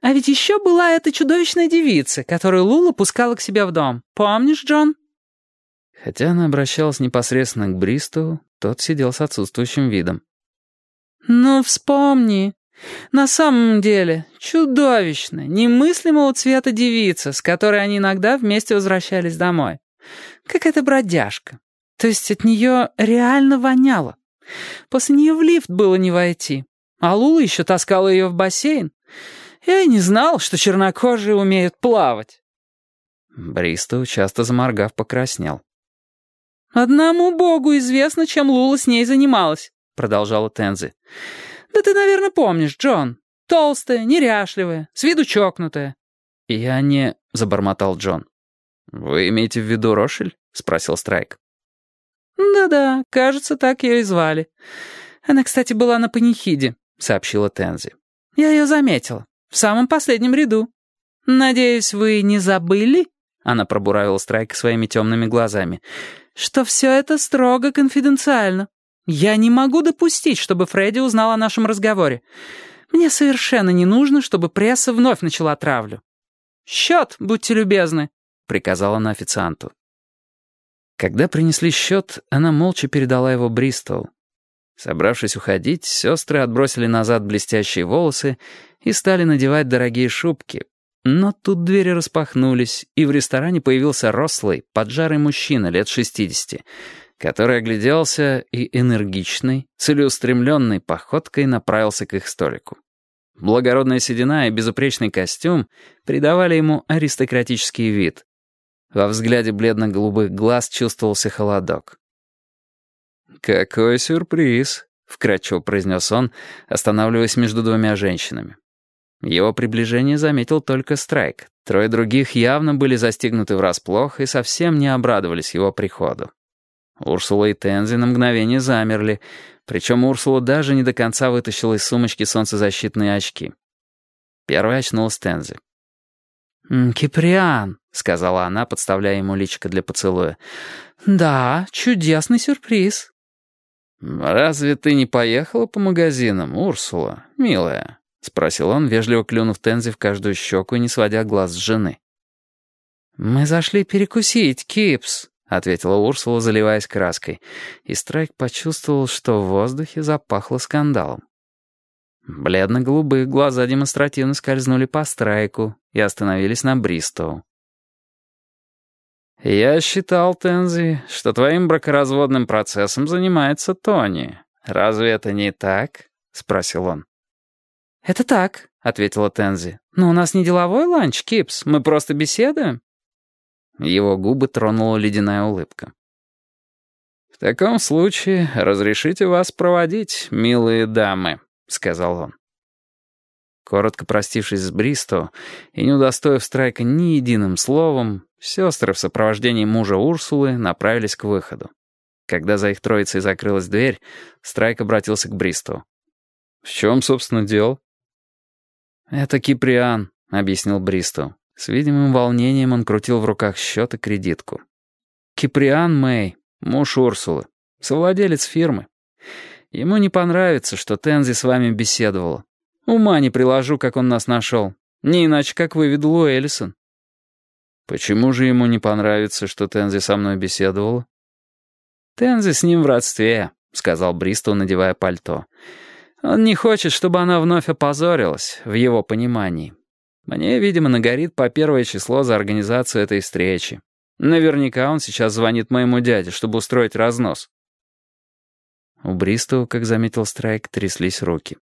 А ведь еще была эта чудовищная девица, которую Лула пускала к себе в дом. Помнишь, Джон?» Хотя она обращалась непосредственно к Бристу, тот сидел с отсутствующим видом. «Ну, вспомни. На самом деле, чудовищная, немыслимого цвета девица, с которой они иногда вместе возвращались домой. Как эта бродяжка. То есть от нее реально воняло. После нее в лифт было не войти. А Лула еще таскала ее в бассейн. Я и не знал, что чернокожие умеют плавать. Бристоу, часто заморгав, покраснел. «Одному богу известно, чем Лула с ней занималась», — продолжала Тензи. «Да ты, наверное, помнишь, Джон. Толстая, неряшливая, с виду чокнутая». «Я не...» — забормотал Джон. «Вы имеете в виду Рошель?» — спросил Страйк. «Да-да, кажется, так ее и звали. Она, кстати, была на панихиде», — сообщила Тензи. «Я ее заметила. В самом последнем ряду. Надеюсь, вы не забыли?» Она пробуравила Страйка своими темными глазами. «Что все это строго конфиденциально. Я не могу допустить, чтобы Фредди узнал о нашем разговоре. Мне совершенно не нужно, чтобы пресса вновь начала травлю. Счет, будьте любезны», — приказала она официанту. Когда принесли счет, она молча передала его Бристоу. Собравшись уходить, сестры отбросили назад блестящие волосы и стали надевать дорогие шубки. Но тут двери распахнулись, и в ресторане появился рослый, поджарый мужчина лет 60, который огляделся и энергичной, целеустремленной походкой направился к их столику. Благородная седина и безупречный костюм придавали ему аристократический вид. Во взгляде бледно-голубых глаз чувствовался холодок. «Какой сюрприз!» — вкратчиво произнес он, останавливаясь между двумя женщинами. Его приближение заметил только Страйк. Трое других явно были застигнуты врасплох и совсем не обрадовались его приходу. Урсула и Тензи на мгновение замерли, причем Урсула даже не до конца вытащила из сумочки солнцезащитные очки. Первой очнулась Тензи. «Киприан», — сказала она, подставляя ему личико для поцелуя. «Да, чудесный сюрприз». «Разве ты не поехала по магазинам, Урсула, милая?» — спросил он, вежливо клюнув Тензи в каждую щеку и не сводя глаз с жены. «Мы зашли перекусить, Кипс», — ответила Урсула, заливаясь краской, и Страйк почувствовал, что в воздухе запахло скандалом. Бледно-голубые глаза демонстративно скользнули по Страйку и остановились на Бристоу. «Я считал, Тензи, что твоим бракоразводным процессом занимается Тони. Разве это не так?» — спросил он. «Это так», — ответила Тензи. «Но у нас не деловой ланч, Кипс, мы просто беседуем». Его губы тронула ледяная улыбка. «В таком случае разрешите вас проводить, милые дамы», — сказал он. Коротко простившись с Бристо и не удостоив Страйка ни единым словом, сестры в сопровождении мужа Урсулы направились к выходу. Когда за их троицей закрылась дверь, Страйк обратился к Бристу. «В чем, собственно, дело?» «Это Киприан», — объяснил Бристу. С видимым волнением он крутил в руках счет и кредитку. «Киприан Мэй, муж Урсулы, совладелец фирмы. Ему не понравится, что Тензи с вами беседовала. Ума не приложу, как он нас нашел. Не иначе, как выведал Эллисон. Почему же ему не понравится, что Тензи со мной беседовала? Тензи с ним в родстве, сказал Бристол, надевая пальто. Он не хочет, чтобы она вновь опозорилась, в его понимании. Мне, видимо, нагорит по первое число за организацию этой встречи. Наверняка он сейчас звонит моему дяде, чтобы устроить разнос. У Бристоу, как заметил Страйк, тряслись руки.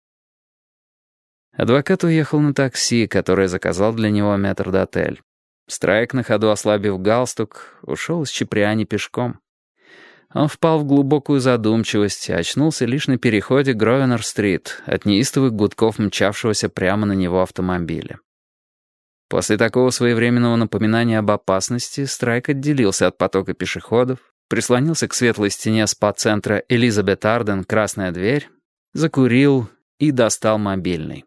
Адвокат уехал на такси, которое заказал для него метрдотель. Страйк, на ходу ослабив галстук, ушел из Чеприани пешком. Он впал в глубокую задумчивость и очнулся лишь на переходе Гровенор-стрит от неистовых гудков мчавшегося прямо на него автомобиля. После такого своевременного напоминания об опасности Страйк отделился от потока пешеходов, прислонился к светлой стене спа-центра Элизабет Арден «Красная дверь», закурил и достал мобильный.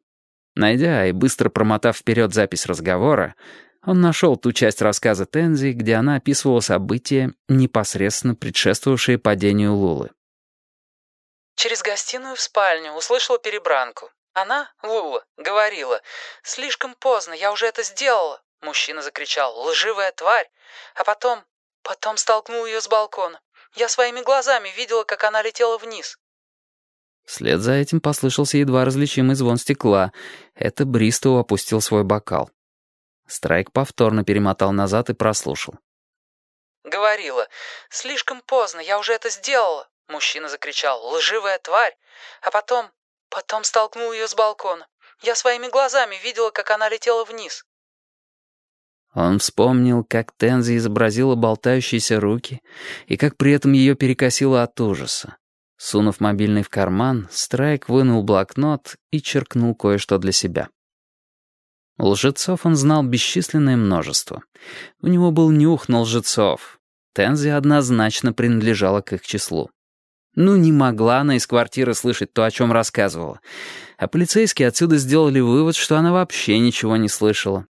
Найдя и быстро промотав вперед запись разговора, он нашел ту часть рассказа Тензи, где она описывала события, непосредственно предшествовавшие падению Лулы. Через гостиную в спальню услышала перебранку. Она, Лула, говорила, «Слишком поздно, я уже это сделала». Мужчина закричал, «Лживая тварь!» А потом, потом столкнул ее с балкона. Я своими глазами видела, как она летела вниз. Вслед за этим послышался едва различимый звон стекла. Это Бристоу опустил свой бокал. Страйк повторно перемотал назад и прослушал. «Говорила, слишком поздно, я уже это сделала!» Мужчина закричал, «Лживая тварь!» А потом, потом столкнул ее с балкона. Я своими глазами видела, как она летела вниз. Он вспомнил, как Тензи изобразила болтающиеся руки и как при этом ее перекосило от ужаса. Сунув мобильный в карман, Страйк вынул блокнот и черкнул кое-что для себя. Лжецов он знал бесчисленное множество. У него был нюх на лжецов. Тензи однозначно принадлежала к их числу. Ну, не могла она из квартиры слышать то, о чем рассказывала. А полицейские отсюда сделали вывод, что она вообще ничего не слышала.